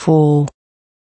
fall